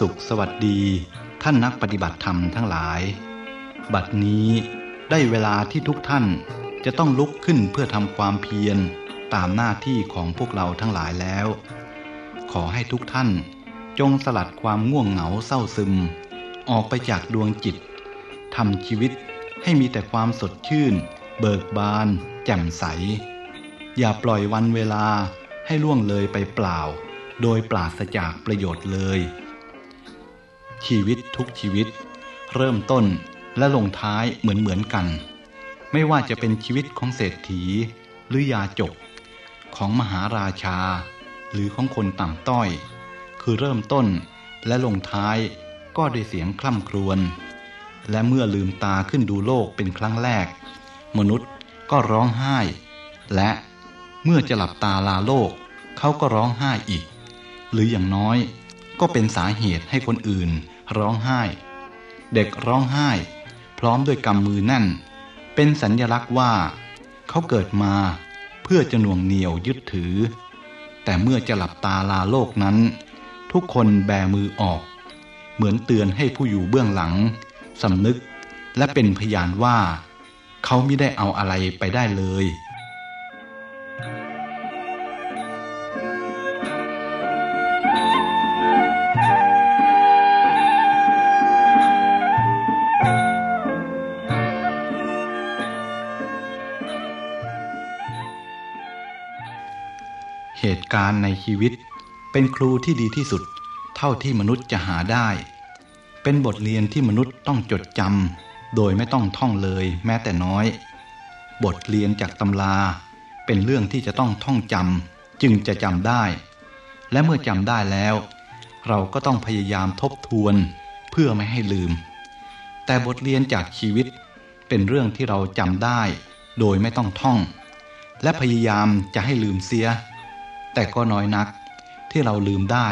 สุขสวัสดี ท่านนักปฏิบัติธรรมทั้งหลาย บัดนี้ได้เวลาที่ทุกท่านจะต้องลุกขึ้นเพื่อทำความเพียรตามหน้าที่ของพวกเราทั้งหลายแล้ว ขอให้ทุกท่านจงสลัดความง่วงเหงาเศร้าซึม ออกไปจากดวงจิตทำชีวิตให้มีแต่ความสดชื่น เบิกบาน แจ่มใส อย่าปล่อยวันเวลาให้ล่วงเลยไปเปล่า โดยปราศจากประโยชน์เลย ชีวิตทุกชีวิต เริ่มต้นและลงท้ายเหมือนเหมือนกัน ไม่ว่าจะเป็นชีวิตของเศรษฐี หรือยาจก ของมหาราชา หรือของคนต่ำต้อย คือเริ่มต้นและลงท้ายก็ได้เสียงคล่ำครวญและเมื่อลืมตาขึ้นดูโลกเป็นครั้งแรก มนุษย์ก็ร้องไห้ และเมื่อจะหลับตาลาโลก เขาก็ร้องไห้อีก หรืออย่างน้อยก็เป็นสาเหตุให้คนอื่น ร้องไห้ เด็กร้องไห้ พร้อมด้วยกำมือแน่น เป็นสัญญลักษณ์ว่า เขาเกิดมาเพื่อจะหน่วงเหนียวยึดถือ แต่เมื่อจะหลับตาลาโลกนั้น ทุกคนแบมือออก เหมือนเตือนให้ผู้อยู่เบื้องหลังสำนึกและเป็นพยานว่า เขาไม่ได้เอาอะไรไปได้เลย ตุการณ์ในชีวิต เป็นครูที่ดีที่สุด เท่าที่มนุษย์จะหาได้ เป็นบทเรียนที่มนุษย์ต้องจดจำโดยไม่ต้องท่องเลยแม้แต่น้อย บทเรียนจากตำรา เป็นเรื่องที่จะต้องท่องจำจึงจะจำได้ และเมื่อจำได้แล้ว เราก็ต้องพยายามทบทวนเพื่อไม่ให้ลืม แต่บทเรียนจากชีวิตเป็นเรื่องที่เราจำได้ โดยไม่ต้องท่อง และพยายามจะให้ลืมเสีย แต่ก็น้อยนักที่เราลืมได้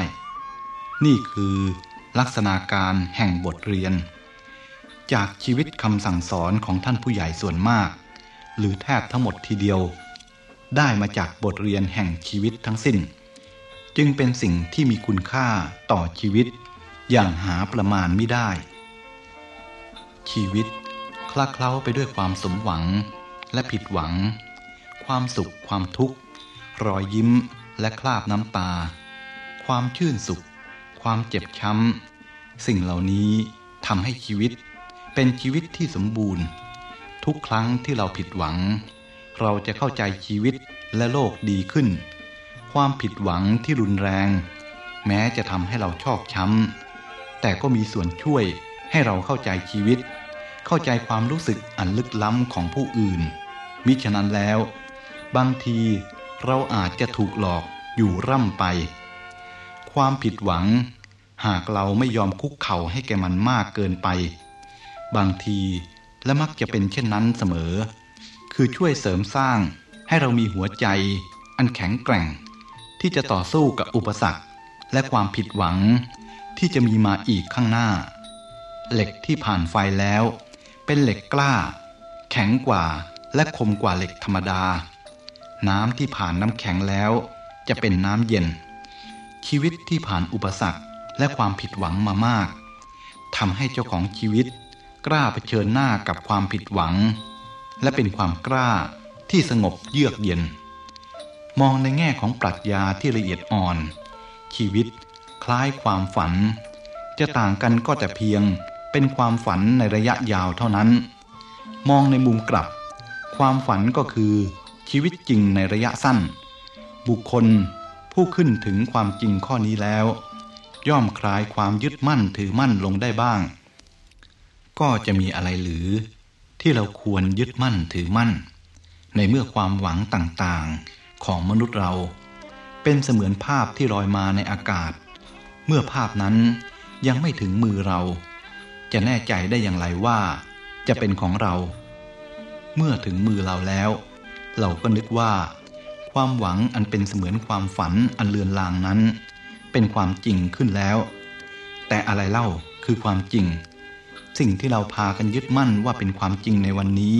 นี่คือลักษณะการแห่งบทเรียน จากชีวิตคำสั่งสอนของท่านผู้ใหญ่ส่วนมาก หรือแทบทั้งหมดทีเดียว ได้มาจากบทเรียนแห่งชีวิตทั้งสิ้น จึงเป็นสิ่งที่มีคุณค่าต่อชีวิต อย่างหาประมาณไม่ได้ ชีวิตคลาเคล้าไปด้วยความสมหวังและผิดหวัง ความสุขความทุกข์ รอยยิ้ม และคราบน้ำตา ความชื่นสุข ความเจ็บช้ำ สิ่งเหล่านี้ทำให้ชีวิต เป็นชีวิตที่สมบูรณ์ ทุกครั้งที่เราผิดหวัง เราจะเข้าใจชีวิตและโลกดีขึ้น ความผิดหวังที่รุนแรง แม้จะทำให้เราชอกช้ำ แต่ก็มีส่วนช่วยให้เราเข้าใจชีวิต เข้าใจความรู้สึกอันลึกล้ำของผู้อื่น มิฉะนั้นแล้ว บางที เราอาจจะถูกหลอกอยู่ร่ำไป ความผิดหวัง หากเราไม่ยอมคุกเข่าให้แกมันมากเกินไป บางทีและมักจะเป็นเช่นนั้นเสมอ คือช่วยเสริมสร้างให้เรามีหัวใจ อันแข็งแกร่ง ที่จะต่อสู้กับอุปสรรค และความผิดหวัง ที่จะมีมาอีกข้างหน้า เหล็กที่ผ่านไฟแล้ว เป็นเหล็กกล้า แข็งกว่าและคมกว่าเหล็กธรรมดา น้ำที่ผ่านน้ำแข็งแล้ว จะเป็นน้ำเย็น ชีวิตที่ผ่านอุปสรรคและความผิดหวังมามากทำให้เจ้าของชีวิต กล้าเผชิญหน้ากับความผิดหวัง และเป็นความกล้าที่สงบเยือกเย็น มองในแง่ของปรัชญาที่ละเอียดอ่อน ชีวิตคล้ายความฝัน จะต่างกันก็แต่เพียงเป็นความฝันในระยะยาวเท่านั้น มองในมุมกลับ ความฝันก็คือ ชีวิตจริงในระยะสั้น บุคคลผู้ขึ้นถึงความจริงข้อนี้แล้ว ย่อมคลายความยึดมั่นถือมั่นลงได้บ้าง ก็จะมีอะไรหรือที่เราควรยึดมั่นถือมั่น ในเมื่อความหวังต่างๆของมนุษย์เรา เป็นเสมือนภาพที่ลอยมาในอากาศ เมื่อภาพนั้นยังไม่ถึงมือเรา จะแน่ใจได้อย่างไรว่า จะเป็นของเรา เมื่อถึงมือเราแล้ว เราก็นึกว่า ความหวังอันเป็นเสมือนความฝันอันเลือนลางนั้น เป็นความจริงขึ้นแล้ว แต่อะไรเล่าคือความจริง สิ่งที่เราพากันยึดมั่นว่าเป็นความจริงในวันนี้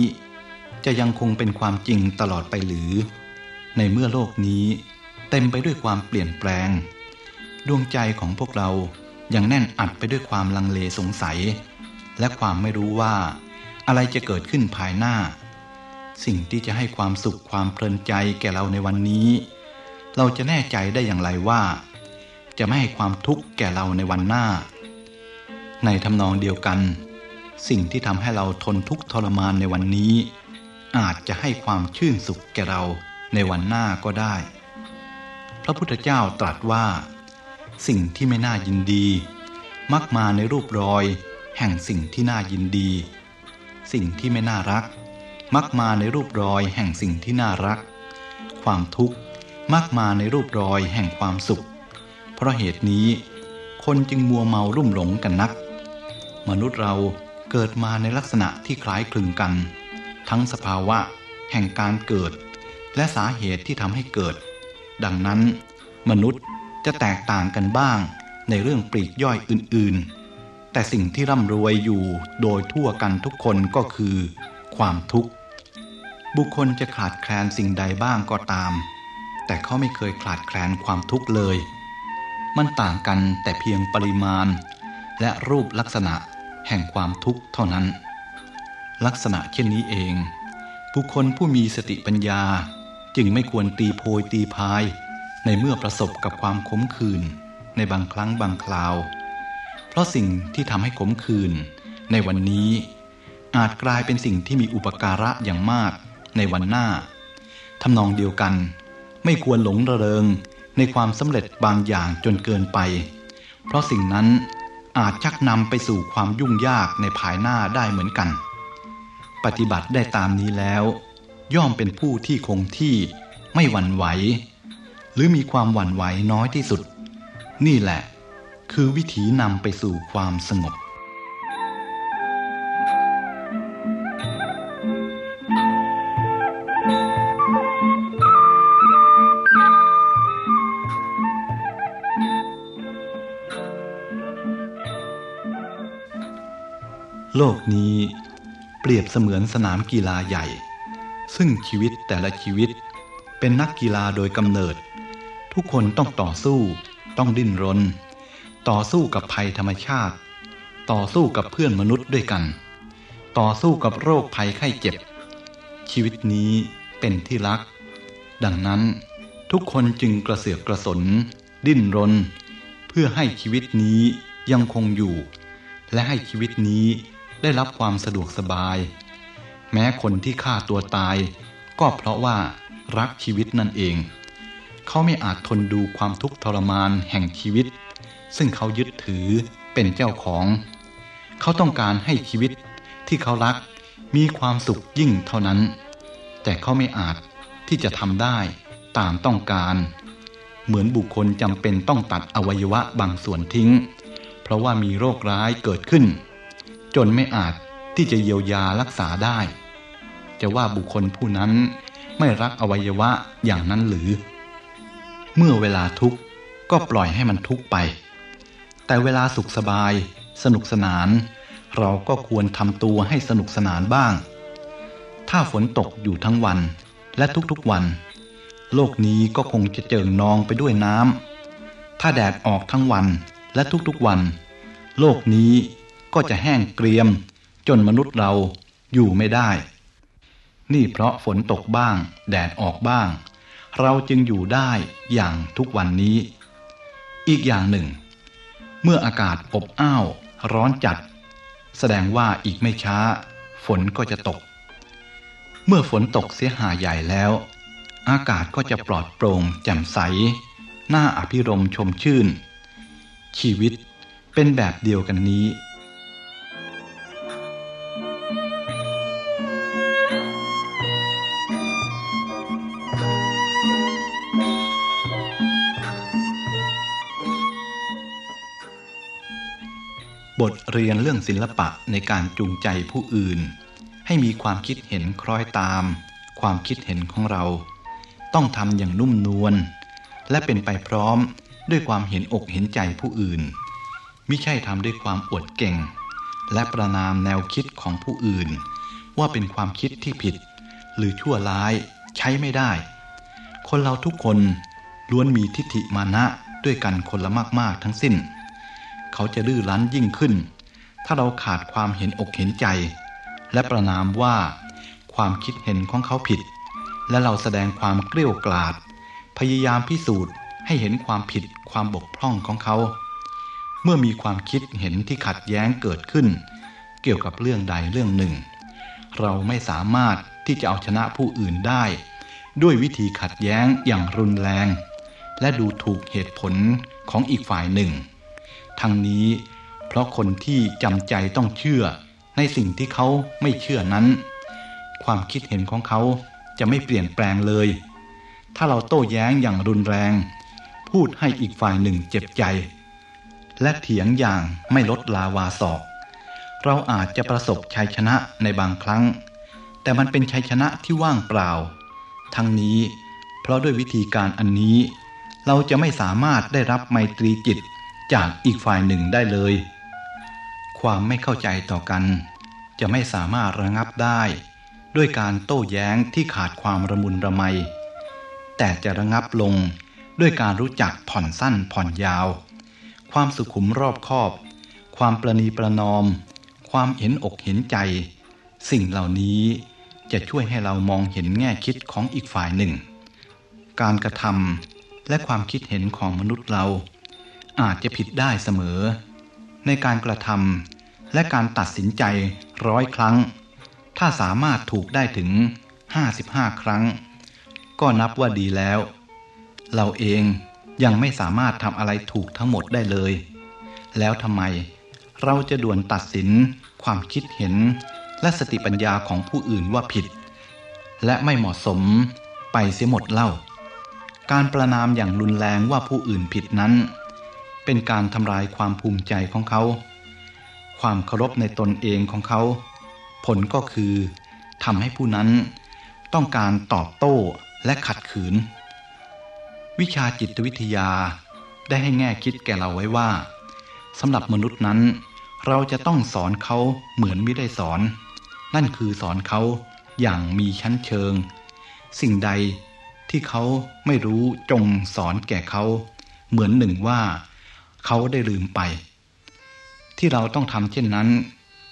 จะยังคงเป็นความจริงตลอดไปหรือ ในเมื่อโลกนี้ เต็มไปด้วยความเปลี่ยนแปลง ดวงใจของพวกเรายังแน่นอัดไปด้วยความลังเลสงสัย และความไม่รู้ว่า อะไรจะเกิดขึ้นภายหน้า สิ่งที่จะให้ความสุขความเพลินใจแก่เราในวันนี้ เราจะแน่ใจได้อย่างไรว่า จะไม่ให้ความทุกข์แก่เราในวันหน้า ในทำนองเดียวกัน สิ่งที่ทำให้เราทนทุกข์ทรมานในวันนี้ อาจจะให้ความชื่นสุขแก่เราในวันหน้าก็ได้ พระพุทธเจ้าตรัสว่า สิ่งที่ไม่น่ายินดี มักมาในรูปรอย แห่งสิ่งที่น่ายินดี สิ่งที่ไม่น่ารัก มักมาในรูปรอยแห่งสิ่งที่น่ารัก ความทุกข์มักมาในรูปรอยแห่งความสุข เพราะเหตุนี้ คนจึงมัวเมารุ่มหลงกันนัก มนุษย์เราเกิดมาในลักษณะที่คล้ายคลึงกัน ทั้งสภาวะแห่งการเกิด และสาเหตุที่ทำให้เกิด ดังนั้น มนุษย์จะแตกต่างกันบ้างในเรื่องปลีกย่อยอื่นๆ แต่สิ่งที่ร่ำรวยอยู่โดยทั่วกันทุกคนก็คือ ความทุกข์ บุคคลจะขาดแคลนสิ่งใดบ้างก็ตาม แต่เขาไม่เคยขาดแคลนความทุกข์เลย มันต่างกันแต่เพียงปริมาณ และรูปลักษณะแห่งความทุกข์เท่านั้น ลักษณะเช่นนี้เอง บุคคลผู้มีสติปัญญาจึงไม่ควรตีโพยตีพาย ในเมื่อประสบกับความขมขื่นในบางครั้งบางคราว เพราะสิ่งที่ทำให้ขมขื่นในวันนี้ อาจกลายเป็นสิ่งที่มีอุปการะอย่างมาก ในวันหน้าทำนองเดียวกัน ไม่ควรหลงระเริงในความสำเร็จบางอย่างจนเกินไป เพราะสิ่งนั้นอาจชักนำไปสู่ความยุ่งยากในภายหน้าได้เหมือนกัน ปฏิบัติได้ตามนี้แล้ว ย่อมเป็นผู้ที่คงที่ไม่หวั่นไหว หรือมีความหวั่นไหวน้อยที่สุด นี่แหละ คือวิธีนำไปสู่ความสงบ โลกนี้เปรียบเสมือนสนามกีฬาใหญ่ ซึ่งชีวิตแต่ละชีวิตเป็นนักกีฬาโดยกำเนิด ทุกคนต้องต่อสู้ ต้องดิ้นรน ต่อสู้กับภัยธรรมชาติ ต่อสู้กับเพื่อนมนุษย์ด้วยกัน ต่อสู้กับโรคภัยไข้เจ็บ ชีวิตนี้เป็นที่รัก ดังนั้นทุกคนจึงกระเสือกกระสน ดิ้นรน เพื่อให้ชีวิตนี้ยังคงอยู่ และให้ชีวิตนี้ ได้รับความสะดวกสบาย แม้คนที่ฆ่าตัวตาย ก็เพราะว่ารักชีวิตนั่นเอง เขาไม่อาจทนดูความทุกข์ทรมานแห่งชีวิต ซึ่งเขายึดถือเป็นเจ้าของ เขาต้องการให้ชีวิตที่เขารักมีความสุขยิ่งเท่านั้น แต่เขาไม่อาจที่จะทำได้ตามต้องการ เหมือนบุคคลจำเป็นต้องตัดอวัยวะบางส่วนทิ้ง เพราะว่ามีโรคร้ายเกิดขึ้น จนไม่อาจที่จะเยียวยารักษาได้ จะว่าบุคคลผู้นั้นไม่รักอวัยวะอย่างนั้นหรือ เมื่อเวลาทุกข์ก็ปล่อยให้มันทุกข์ไป แต่เวลาสุขสบาย สนุกสนาน เราก็ควรทำตัวให้สนุกสนานบ้าง ถ้าฝนตกอยู่ทั้งวันและทุกๆวัน โลกนี้ก็คงจะเจิ่งนองไปด้วยน้ำถ้าแดดออกทั้งวันและทุกๆวัน โลกนี้ ก็จะแห้งเกรียม จนมนุษย์เราอยู่ไม่ได้ นี่เพราะฝนตกบ้าง แดดออกบ้าง เราจึงอยู่ได้อย่างทุกวันนี้ อีกอย่างหนึ่ง เมื่ออากาศอบอ้าวร้อนจัด แสดงว่าอีกไม่ช้า ฝนก็จะตก เมื่อฝนตกเสียหาใหญ่แล้ว อากาศก็จะปลอดโปร่งแจ่มใสน่าอภิรมชมชื่น ชีวิตเป็นแบบเดียวกันนี้ บทเรียนเรื่องศิลปะในการจูงใจผู้อื่น ให้มีความคิดเห็นคล้อยตาม ความคิดเห็นของเรา ต้องทำอย่างนุ่มนวลและเป็นไปพร้อมด้วยความเห็นอกเห็นใจผู้อื่นไม่ใช่ทำด้วยความอวดเก่ง และประนามแนวคิดของผู้อื่น ว่าเป็นความคิดที่ผิด หรือชั่วร้ายใช้ไม่ได้ คนเราทุกคนล้วนมีทิฏฐิมานะด้วยกันคนละมาก ๆ ทั้งสิ้น เขาจะดื้อรั้นยิ่งขึ้น ถ้าเราขาดความเห็นอกเห็นใจ และประนามว่าความคิดเห็นของเขาผิด และเราแสดงความเกลี้ยกล่อมพยายามพิสูจน์ให้เห็นความผิดความบกพร่องของเขา เมื่อมีความคิดเห็นที่ขัดแย้งเกิดขึ้น เกี่ยวกับเรื่องใดเรื่องหนึ่ง เราไม่สามารถที่จะเอาชนะผู้อื่นได้ ด้วยวิธีขัดแย้งอย่างรุนแรง และดูถูกเหตุผลของอีกฝ่ายหนึ่ง ทั้งนี้ เพราะคนที่จำใจต้องเชื่อในสิ่งที่เขาไม่เชื่อนั้น ความคิดเห็นของเขาจะไม่เปลี่ยนแปลงเลย ถ้าเราโต้แย้งอย่างรุนแรง พูดให้อีกฝ่ายหนึ่งเจ็บใจ และเถียงอย่างไม่ลดลาวาศอก เราอาจจะประสบชัยชนะในบางครั้ง แต่มันเป็นชัยชนะที่ว่างเปล่า ทั้งนี้ เพราะด้วยวิธีการอันนี้ เราจะไม่สามารถได้รับไมตรีจิต จากอีกฝ่ายหนึ่งได้เลย ความไม่เข้าใจต่อกัน จะไม่สามารถระงับได้ ด้วยการโต้แย้งที่ขาดความระมุนระไม แต่จะระงับลงด้วยการรู้จักผ่อนสั้นผ่อนยาว ความสุขุมรอบคอบ ความประนีประนอม ความเห็นอกเห็นใจ สิ่งเหล่านี้จะช่วยให้เรามองเห็นแง่คิดของอีกฝ่ายหนึ่ง การกระทำและความคิดเห็นของมนุษย์เรา อาจจะผิดได้เสมอ ในการกระทำและการตัดสินใจร้อยครั้ง ถ้าสามารถถูกได้ถึง 55 ครั้ง ก็นับว่าดีแล้ว เราเองยังไม่สามารถทำอะไรถูกทั้งหมดได้เลย แล้วทำไมเราจะด่วนตัดสินความคิดเห็นและสติปัญญาของผู้อื่นว่าผิด และไม่เหมาะสมไปเสียหมดเล่า การประนามอย่างรุนแรงว่าผู้อื่นผิดนั้น เป็นการทำลายความภูมิใจของเขา ความเคารพในตนเองของเขา ผลก็คือทำให้ผู้นั้นต้องการตอบโต้และขัดขืน วิชาจิตวิทยาได้ให้แง่คิดแก่เราไว้ว่าสำหรับมนุษย์นั้น เราจะต้องสอนเขาเหมือนไม่ได้สอน นั่นคือสอนเขาอย่างมีชั้นเชิง สิ่งใดที่เขาไม่รู้จงสอนแก่เขา เหมือนหนึ่งว่า เขาได้ลืมไป ที่เราต้องทำเช่นนั้น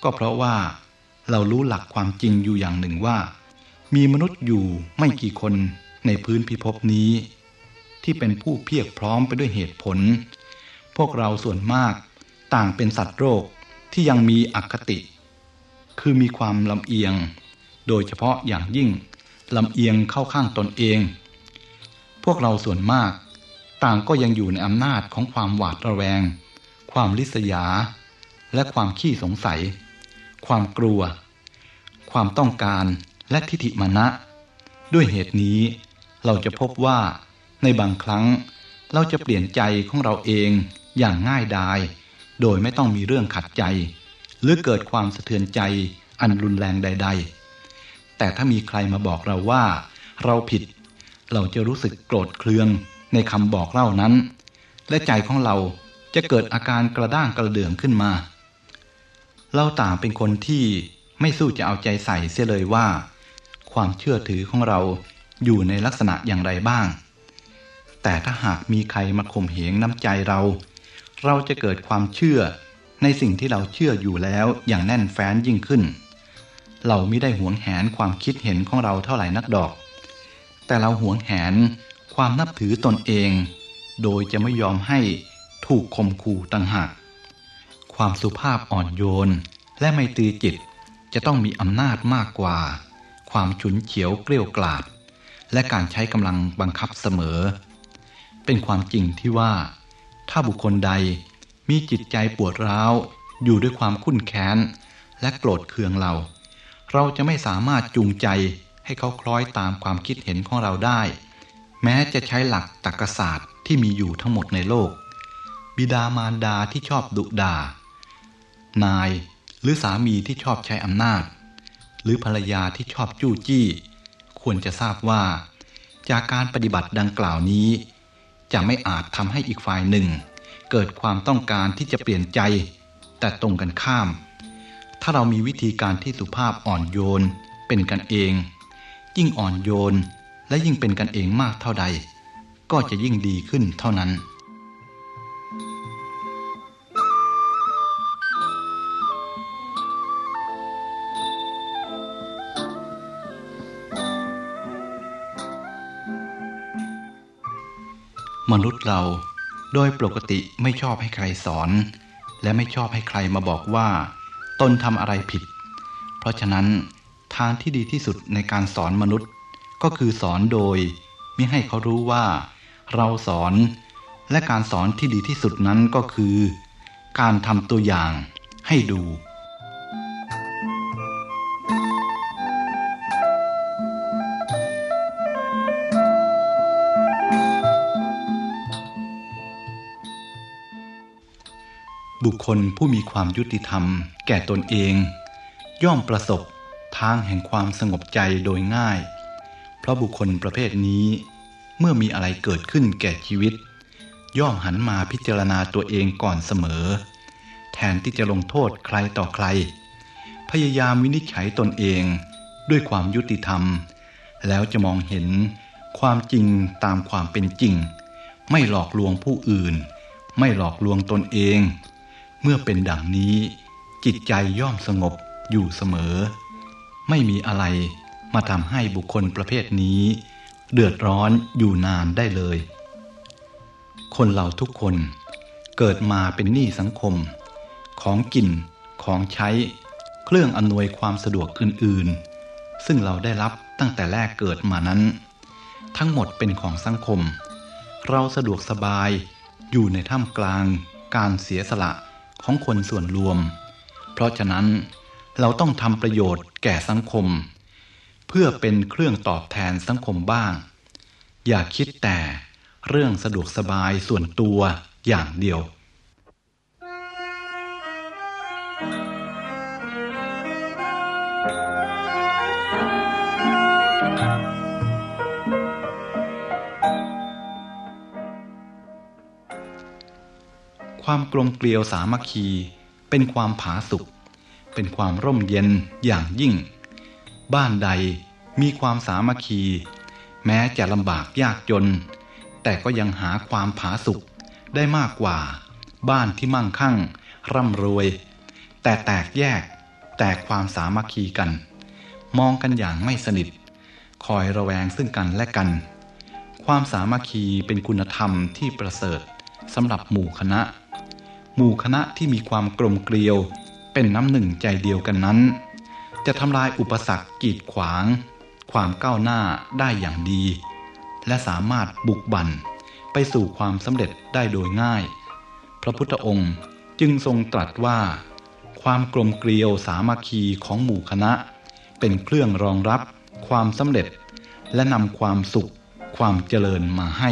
ก็เพราะว่าเรารู้หลักความจริงอยู่อย่างหนึ่งว่า มีมนุษย์อยู่ไม่กี่คนในพื้นพิภพนี้ ที่เป็นผู้เพียรพร้อมไปด้วยเหตุผล พวกเราส่วนมากต่างเป็นสัตว์โรคที่ยังมีอคติ คือมีความลำเอียง โดยเฉพาะอย่างยิ่งลำเอียงเข้าข้างตนเอง พวกเราส่วนมาก ต่างก็ยังอยู่ในอำนาจของความหวาดระแวง ความลิษยา และความขี้สงสัย ความกลัว ความต้องการและทิฏฐิมานะ ด้วยเหตุนี้ เราจะพบว่าในบางครั้งเราจะเปลี่ยนใจของเราเองอย่างง่ายดาย โดยไม่ต้องมีเรื่องขัดใจ หรือเกิดความสะเทือนใจอันรุนแรงใด ๆ แต่ถ้ามีใครมาบอกเราว่า เราผิด เราจะรู้สึกโกรธเคือง ในคำบอกเล่านั้น และใจของเราจะเกิดอาการกระด้างกระเดื่องขึ้นมา เราต่างเป็นคนที่ไม่สู้จะเอาใจใส่เสียเลยว่า ความเชื่อถือของเราอยู่ในลักษณะอย่างไรบ้าง แต่ถ้าหากมีใครมาข่มเหงน้ำใจเรา เราจะเกิดความเชื่อในสิ่งที่เราเชื่ออยู่แล้วอย่างแน่นแฟ้นยิ่งขึ้น เราไม่ได้หวงแหนความคิดเห็นของเราเท่าไหร่นักดอก แต่เราหวงแหน ความนับถือตนเอง โดยจะไม่ยอมให้ถูกข่มขู่ต่างหาก ความสุภาพอ่อนโยน และไม่ตีจิตจะต้องมีอำนาจมากกว่า ความฉุนเฉียวเกลี้ยวกล่อมและการใช้กำลังบังคับเสมอ เป็นความจริงที่ว่า ถ้าบุคคลใดมีจิตใจปวดร้าว อยู่ด้วยความคุ้นแค้น และโกรธเคืองเรา เราจะไม่สามารถจูงใจให้เขาคล้อยตามความคิดเห็นของเราได้ แม้จะใช้หลักตรรกศาสตร์ที่มีอยู่ทั้งหมดในโลก บิดามารดาที่ชอบดุดา นายหรือสามีที่ชอบใช้อำนาจ หรือภรรยาที่ชอบจู้จี้ ควรจะทราบว่า จากการปฏิบัติดังกล่าวนี้ จะไม่อาจทำให้อีกฝ่ายหนึ่ง เกิดความต้องการที่จะเปลี่ยนใจ แต่ตรงกันข้าม ถ้าเรามีวิธีการที่สุภาพอ่อนโยนเป็นกันเอง ยิ่งอ่อนโยน และยิ่งเป็นกันเองมากเท่าใด ก็จะยิ่งดีขึ้นเท่านั้นมนุษย์เราโดยปกติไม่ชอบให้ใครสอน และไม่ชอบให้ใครมาบอกว่า ตนทำอะไรผิด เพราะฉะนั้นทางที่ดีที่สุดในการสอนมนุษย์ ก็คือสอนโดยมิให้เขารู้ว่า เราสอน และการสอนที่ดีที่สุดนั้นก็คือ การทำตัวอย่างให้ดูบุคคลผู้มีความยุติธรรมแก่ตนเอง ย่อมประสบทางแห่งความสงบใจโดยง่าย เพราะบุคคลประเภทนี้ เมื่อมีอะไรเกิดขึ้นแก่ชีวิต ย่อมหันมาพิจารณาตัวเองก่อนเสมอ แทนที่จะลงโทษใครต่อใคร พยายามวินิจฉัยตนเองด้วยความยุติธรรม แล้วจะมองเห็นความจริงตามความเป็นจริง ไม่หลอกลวงผู้อื่น ไม่หลอกลวงตนเอง เมื่อเป็นดังนี้ จิตใจย่อมสงบอยู่เสมอ ไม่มีอะไร มาทำให้บุคคลประเภทนี้ เดือดร้อนอยู่นานได้เลย คนเราทุกคนเกิดมาเป็นหนี้สังคม ของกิน ของใช้ เครื่องอำนวยความสะดวกอื่นๆ ซึ่งเราได้รับตั้งแต่แรกเกิดมานั้น ทั้งหมดเป็นของสังคม เราสะดวกสบายอยู่ในท่ามกลางการเสียสละของคนส่วนรวม เพราะฉะนั้นเราต้องทำประโยชน์แก่สังคม เพื่อเป็นเครื่องตอบแทนสังคมบ้าง อย่าคิดแต่เรื่องสะดวกสบายส่วนตัวอย่างเดียว ความกลมเกลียวสามัคคีเป็นความผาสุกเป็นความร่มเย็นอย่างยิ่ง บ้านใดมีความสามัคคี แม้จะลำบากยากจน แต่ก็ยังหาความผาสุกได้มากกว่า บ้านที่มั่งคั่ง ร่ำรวย แต่แตกแยกแตกความสามัคคีกัน มองกันอย่างไม่สนิท คอยระแวงซึ่งกันและกัน ความสามัคคีเป็นคุณธรรมที่ประเสริฐสำหรับหมู่คณะ หมู่คณะที่มีความกลมเกลียวเป็นน้ำหนึ่งใจเดียวกันนั้น จะทำลายอุปสรรคกีดขวาง ความก้าวหน้าได้อย่างดี และสามารถบุกบั่นไปสู่ความสำเร็จได้โดยง่าย พระพุทธองค์จึงทรงตรัสว่า ความกลมเกลียวสามัคคีของหมู่คณะ เป็นเครื่องรองรับความสำเร็จ และนำความสุขความเจริญมาให้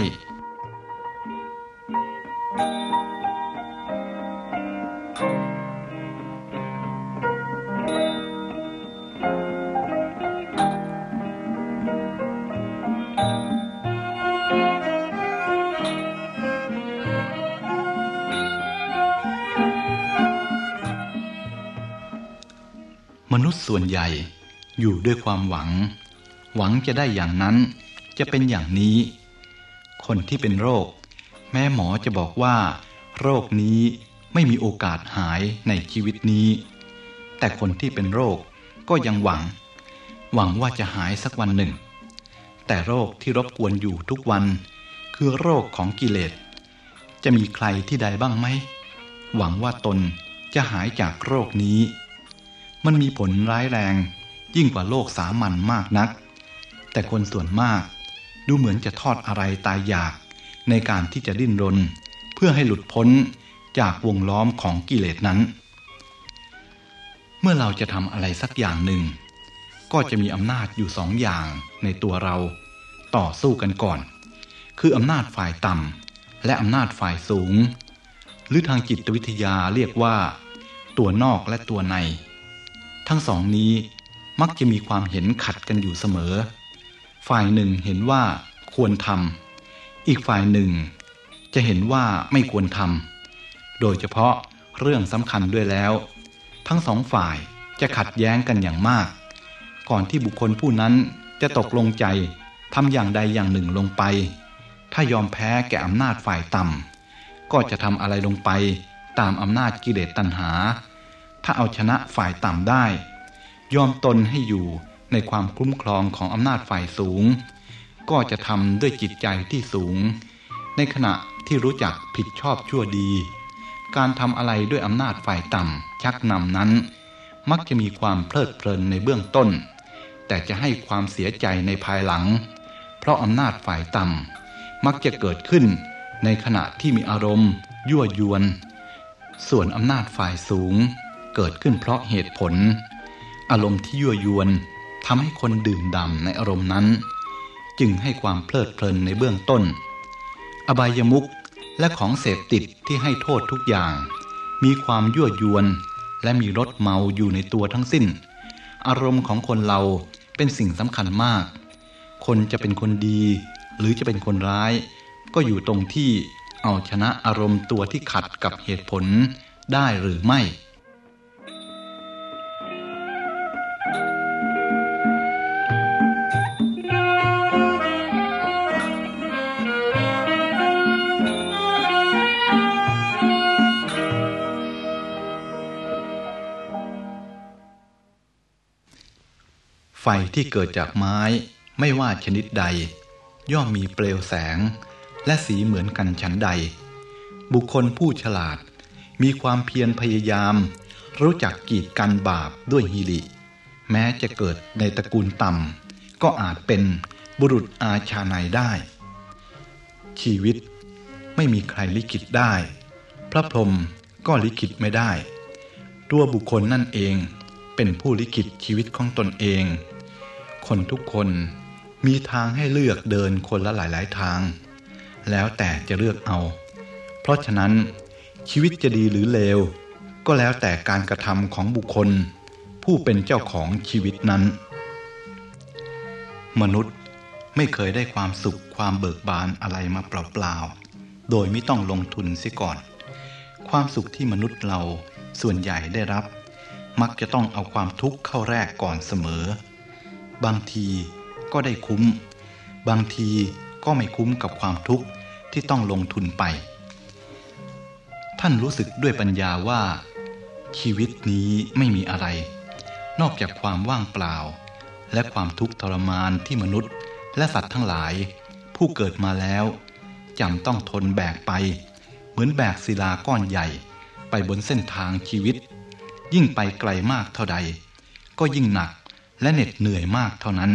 ด้วยความหวัง หวังจะได้อย่างนั้น จะเป็นอย่างนี้ คนที่เป็นโรค แม้หมอจะบอกว่า โรคนี้ไม่มีโอกาสหายในชีวิตนี้ แต่คนที่เป็นโรคก็ยังหวัง หวังว่าจะหายสักวันหนึ่ง แต่โรคที่รบกวนอยู่ทุกวัน คือโรคของกิเลส จะมีใครที่ใดบ้างไหม หวังว่าตนจะหายจากโรคนี้ มันมีผลร้ายแรง ยิ่งกว่าโลกสามัญมากนัก แต่คนส่วนมาก ดูเหมือนจะทอดอะไรตายอยากในการที่จะดิ้นรน เพื่อให้หลุดพ้นจากวงล้อมของกิเลสนั้น เมื่อเราจะทำอะไรสักอย่างหนึ่ง ก็จะมีอำนาจอยู่สองอย่างในตัวเรา ต่อสู้กันก่อน คืออำนาจฝ่ายต่ำและอำนาจฝ่ายสูง หรือทางจิตวิทยาเรียกว่า ตัวนอกและตัวใน ทั้งสองนี้ มักจะมีความเห็นขัดกันอยู่เสมอ ฝ่ายหนึ่งเห็นว่าควรทำอีกฝ่ายหนึ่ง จะเห็นว่าไม่ควรทำโดยเฉพาะเรื่องสำคัญด้วยแล้ว ทั้งสองฝ่ายจะขัดแย้งกันอย่างมาก ก่อนที่บุคคลผู้นั้นจะตกลงใจทำอย่างใดอย่างหนึ่งลงไป ถ้ายอมแพ้แก่อำนาจฝ่ายต่ำก็จะทำอะไรลงไปตามอำนาจกิเลสตัณหา ถ้าเอาชนะฝ่ายต่ำได้ ยอมตนให้อยู่ในความคุ้มครองของอำนาจฝ่ายสูง ก็จะทำด้วยจิตใจที่สูง ในขณะที่รู้จักผิดชอบชั่วดี การทำอะไรด้วยอำนาจฝ่ายต่ำชักนำนั้น มักจะมีความเพลิดเพลินในเบื้องต้น แต่จะให้ความเสียใจในภายหลัง เพราะอำนาจฝ่ายต่ำมักจะเกิดขึ้นในขณะที่มีอารมณ์ ยั่วยวน ส่วนอำนาจฝ่ายสูง เกิดขึ้นเพราะเหตุผล อารมณ์ที่ยั่วยวนทำให้คนดื่มด่ำในอารมณ์นั้น จึงให้ความเพลิดเพลินในเบื้องต้น อบายมุขและของเสพติดที่ให้โทษทุกอย่าง มีความยั่วยวน และมีรสเมาอยู่ในตัวทั้งสิ้น อารมณ์ของคนเราเป็นสิ่งสำคัญมาก คนจะเป็นคนดี หรือจะเป็นคนร้าย ก็อยู่ตรงที่เอาชนะอารมณ์ตัวที่ขัดกับเหตุผลได้หรือไม่ ที่เกิดจากไม้ไม่ว่าชนิดใด ย่อมมีเปลวแสง และสีเหมือนกันฉันใด บุคคลผู้ฉลาด มีความเพียรพยายาม รู้จักกีดกันบาปด้วยฮิริแม้จะเกิดในตระกูลต่ำก็อาจเป็นบุรุษอาชาในได้ ชีวิตไม่มีใครลิขิตได้ พระพรหมก็ลิขิตไม่ได้ ตัวบุคคลนั่นเองเป็นผู้ลิขิตชีวิตของตนเอง คนทุกคนมีทางให้เลือกเดินคนละหลาย ๆ ทาง แล้วแต่จะเลือกเอา เพราะฉะนั้น ชีวิตจะดีหรือเลว ก็แล้วแต่การกระทำของบุคคล ผู้เป็นเจ้าของชีวิตนั้น มนุษย์ไม่เคยได้ความสุขความเบิกบานอะไรมาเปล่า ๆ โดยไม่ต้องลงทุนเสียก่อน ความสุขที่มนุษย์เราส่วนใหญ่ได้รับ มักจะต้องเอาความทุกข์เข้าแรกก่อนเสมอ บางทีก็ได้คุ้ม บางทีก็ไม่คุ้มกับความทุกข์ที่ต้องลงทุนไป ท่านรู้สึกด้วยปัญญาว่า ชีวิตนี้ไม่มีอะไร นอกจากความว่างเปล่า และความทุกข์ทรมานที่มนุษย์ และสัตว์ทั้งหลาย ผู้เกิดมาแล้วจำต้องทนแบกไป เหมือนแบกศิลาก้อนใหญ่ ไปบนเส้นทางชีวิต ยิ่งไปไกลมากเท่าใด ก็ยิ่งหนัก และเหน็ดเหนื่อยมากเท่านั้น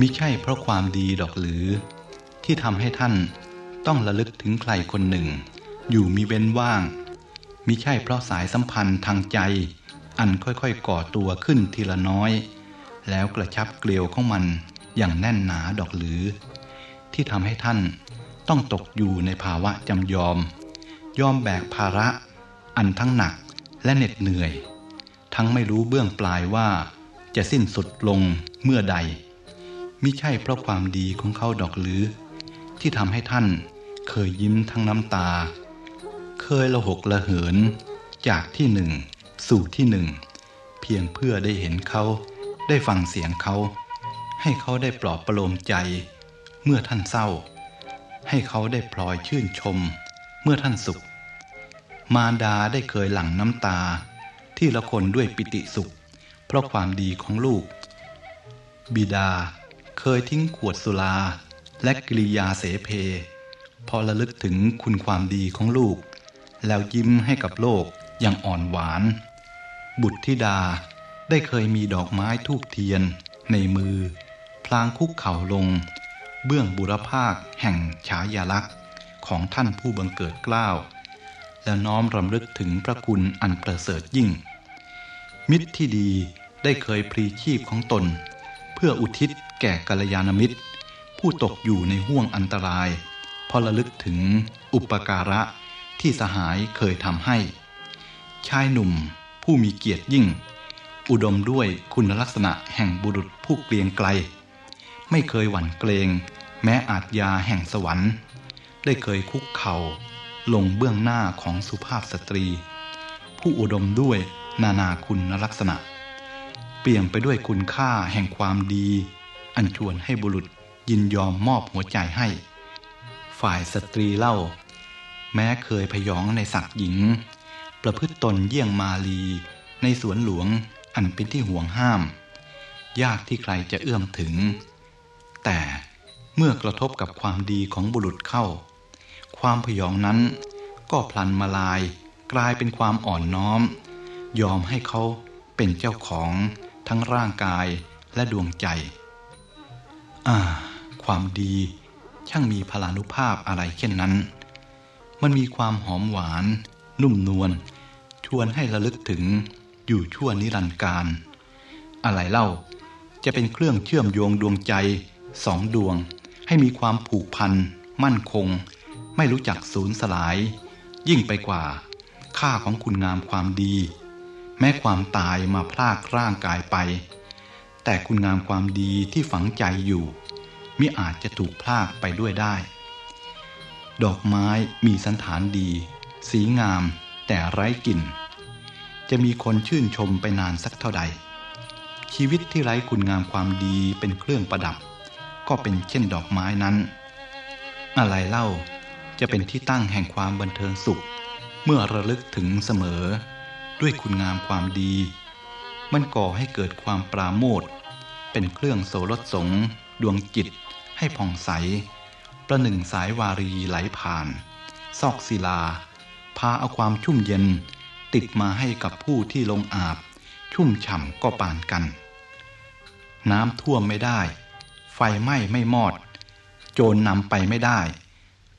มิใช่เพราะความดีดอกหรือ ที่ทำให้ท่านต้องระลึกถึงใครคนหนึ่ง อยู่มีเว้นว่างมิใช่เพราะสายสัมพันธ์ทางใจ อันค่อยๆก่อตัวขึ้นทีละน้อย แล้วกระชับเกลียวของมันอย่างแน่นหนาดอกหรือ ที่ทำให้ท่านต้องตกอยู่ในภาวะจำยอม ยอมแบกภาระ อันทั้งหนักและเหน็ดเหนื่อย ทั้งไม่รู้เบื้องปลายว่าจะสิ้นสุดลงเมื่อใดมิใช่เพราะความดีของเขาดอกหรือ ที่ทำให้ท่านเคยยิ้มทั้งน้ำตา เคยละหกละเหินจากที่หนึ่ง สู่ที่หนึ่ง เพียงเพื่อได้เห็นเขา ได้ฟังเสียงเขา ให้เขาได้ปลอบประโลมใจ เมื่อท่านเศร้า ให้เขาได้พลอยชื่นชม เมื่อท่านสุข มารดาได้เคยหลั่งน้ำตา ที่ละคนด้วยปิติสุข เพราะความดีของลูก บิดาเคยทิ้งขวดสุราและกิริยาเสเพ พอระลึกถึงคุณความดีของลูก แล้วยิ้มให้กับโลกอย่างอ่อนหวาน บุตรธิดาได้เคยมีดอกไม้ทูบเทียน ในมือ พลางคุกเข่าลง เบื้องบุรพาคแห่งฉายาลักษณ์ของท่านผู้บังเกิดกล้าวและน้อมรำลึกถึงพระคุณอันประเสริฐยิ่ง มิตรที่ดีได้เคยพลีชีพของตน เพื่ออุทิศแก่กัลยาณมิตร ผู้ตกอยู่ในห่วงอันตรายพอระลึกถึงอุปการะที่สหายเคยทำให้ ชายหนุ่ม ผู้มีเกียรติยิ่ง อุดมด้วยคุณลักษณะแห่งบุรุษผู้เกลียงไกล ไม่เคยหวั่นเกรง แม้อาจยาแห่งสวรรค์ ได้เคยคุกเข่าลงเบื้องหน้าของสุภาพสตรี ผู้อุดมด้วยนานาคุณลักษณะ เปี่ยมไปด้วยคุณค่าแห่งความดี อันชวนให้บุรุษยินยอมมอบหัวใจให้ ฝ่ายสตรีเล่า แม้เคยพยองในศักดิ์หญิง ประพฤติตนเยี่ยงมาลี ในสวนหลวงอันเป็นที่ห่วงห้าม ยากที่ใครจะเอื้อมถึง แต่เมื่อกระทบกับความดีของบุรุษเข้า ความพยองนั้นก็พลันมาลายกลายเป็นความอ่อนน้อม ยอมให้เขาเป็นเจ้าของทั้งร่างกายและดวงใจ อ่า ความดีช่างมีพลานุภาพอะไรเช่นนั้น มันมีความหอมหวาน นุ่มนวลชวนให้ระลึกถึงอยู่ชั่วนิรันดร์การ อะไรเล่าจะเป็นเครื่องเชื่อมโยงดวงใจสองดวง ให้มีความผูกพัน มั่นคง ไม่รู้จักสูญสลาย ยิ่งไปกว่า ค่าของคุณงามความดี แม้ความตายมาพลากร่างกายไป แต่คุณงามความดีที่ฝังใจอยู่มิอาจจะถูกพลากไปด้วยได้ ดอกไม้มีสันฐานดี สีงามแต่ไร้กลิ่น จะมีคนชื่นชมไปนานสักเท่าใด ชีวิตที่ไร้คุณงามความดีเป็นเครื่องประดับ ก็เป็นเช่นดอกไม้นั้น อะไรเล่าจะเป็นที่ตั้งแห่งความบันเทิงสุข เมื่อระลึกถึงเสมอ ด้วยคุณงามความดี มันก่อให้เกิดความปราโมทเป็นเครื่องโสรสสงดวงจิตให้ผ่องใส ประหนึ่งสายวารีไหลผ่าน ซอกศิลา พาเอาความชุ่มเย็น ติดมาให้กับผู้ที่ลงอาบ ชุ่มฉ่ำก็ปานกัน น้ำท่วมไม่ได้ ไฟไหม้ไม่มอด โจรนำไปไม่ได้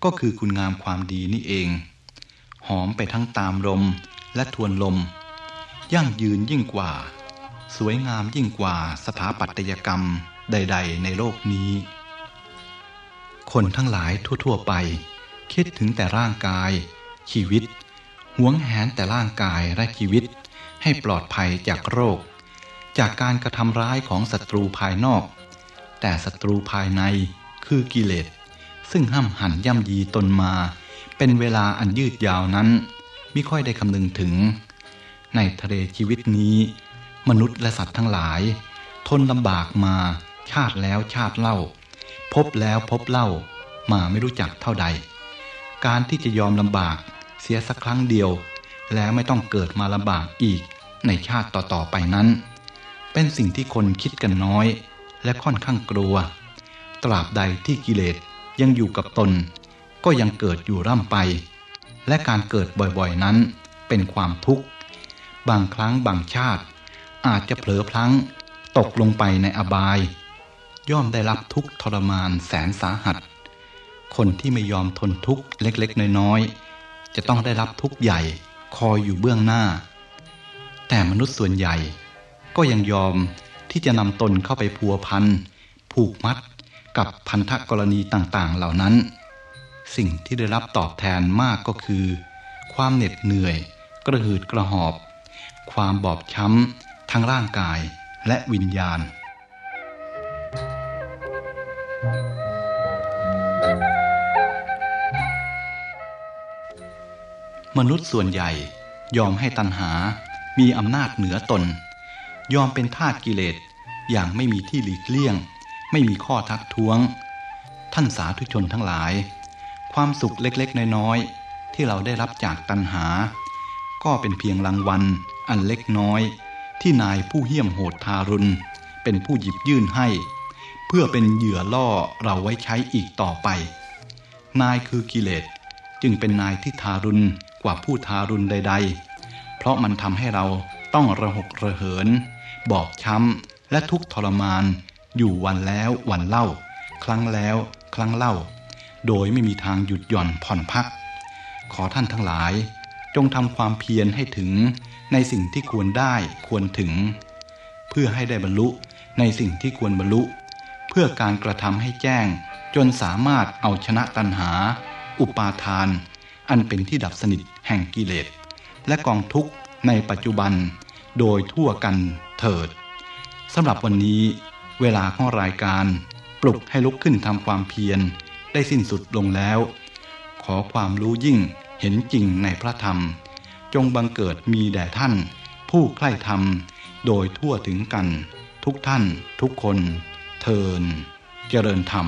ก็คือคุณงามความดีนี่เอง หอมไปทั้งตามลมและทวนลม ยั่งยืนยิ่งกว่า สวยงามยิ่งกว่าสถาปัตยกรรมใด ๆ ในโลกนี้ คนทั้งหลายทั่ว ๆ ไป คิดถึงแต่ร่างกาย ชีวิตหวงแหนแต่ร่างกายและชีวิต ให้ปลอดภัยจากโรค จากการกระทำร้ายของศัตรูภายนอก แต่ศัตรูภายในคือกิเลส ซึ่งห้ามหันย่ำยีตนมา เป็นเวลาอันยืดยาวนั้น ไม่ค่อยได้คำนึงถึง ในทะเลชีวิตนี้ มนุษย์และสัตว์ทั้งหลาย ทนลำบากมาชาติแล้วชาติเล่า พบแล้วพบเล่ามาไม่รู้จักเท่าใด การที่จะยอมลำบาก เสียสักครั้งเดียว แล้วไม่ต้องเกิดมาลำบากอีกในชาติต่อๆไปนั้น เป็นสิ่งที่คนคิดกันน้อย และค่อนข้างกลัว ตราบใดที่กิเลสยังอยู่กับตน ก็ยังเกิดอยู่ร่ำไป และการเกิดบ่อยๆนั้นเป็นความทุกข์ บางครั้งบางชาติ อาจจะเผลอพลั้งตกลงไปในอบาย ย่อมได้รับทุกทรมานแสนสาหัส คนที่ไม่ยอมทนทุกข์เล็กๆ น้อยๆ จะต้องได้รับทุกข์ใหญ่คอยอยู่เบื้องหน้า แต่มนุษย์ส่วนใหญ่ ก็ยังยอมที่จะนำตนเข้าไปพัวพันผูกมัดกับพันธกรณีต่างๆ เหล่านั้น สิ่งที่ได้รับตอบแทนมากก็คือ ความเหน็ดเหนื่อย กระหืดกระหอบ ความบอบช้ำทั้งร่างกายและวิญญาณ มนุษย์ส่วนใหญ่ยอมให้ตัณหา มีอำนาจเหนือตน ยอมเป็นทาสกิเลสอย่างไม่มีที่หลีกเลี่ยง ไม่มีข้อทักท้วง ท่านสาธุชนทั้งหลาย ความสุขเล็กๆ น้อยๆ ที่เราได้รับจากตัณหา ก็เป็นเพียงรางวัล อันเล็กน้อย ที่นายผู้เหี้ยมโหดทารุณ เป็นผู้หยิบยื่นให้ เพื่อเป็นเหยื่อล่อเราไว้ใช้อีกต่อไป นายคือกิเลสจึงเป็นนายที่ทารุณ กว่าผู้ทารุณใด ๆ เพราะมันทำให้เราต้องระหกระเหิน บอบช้ำและทุกทรมาน อยู่วันแล้ววันเล่า ครั้งแล้วครั้งเล่า โดยไม่มีทางหยุดหย่อนผ่อนพัก ขอท่านทั้งหลาย จงทำความเพียรให้ถึงในสิ่งที่ควรได้ควรถึง เพื่อให้ได้บรรลุในสิ่งที่ควรบรรลุ เพื่อการกระทำให้แจ้งจนสามารถเอาชนะตัณหา อุปาทาน อันเป็นที่ดับสนิทแห่งกิเลส และกองทุกข์ในปัจจุบัน โดยทั่วกันเถิดสำหรับวันนี้ เวลาของรายการ ปลุกให้ลุกขึ้นทำความเพียร ได้สิ้นสุดลงแล้ว ขอความรู้ยิ่งเห็นจริงในพระธรรม จงบังเกิดมีแด่ท่าน ผู้ใคร่ธรรม โดยทั่วถึงกัน ทุกท่านทุกคน เทิน เจริญธรรม